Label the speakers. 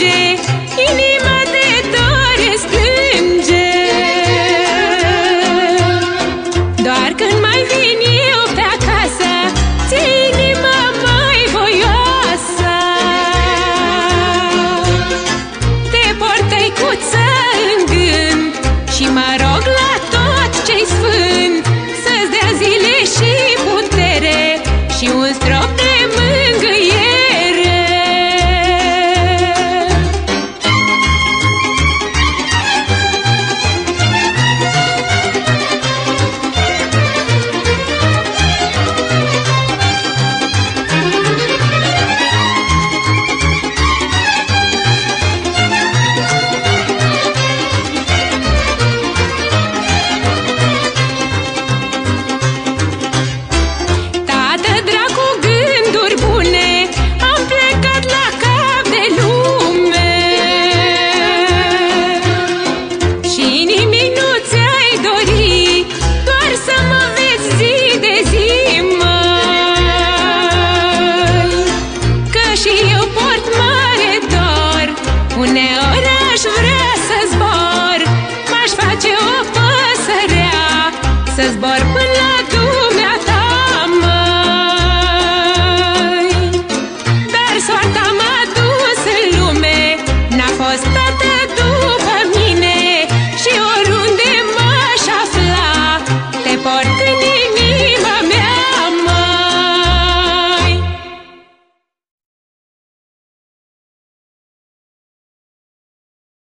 Speaker 1: de início.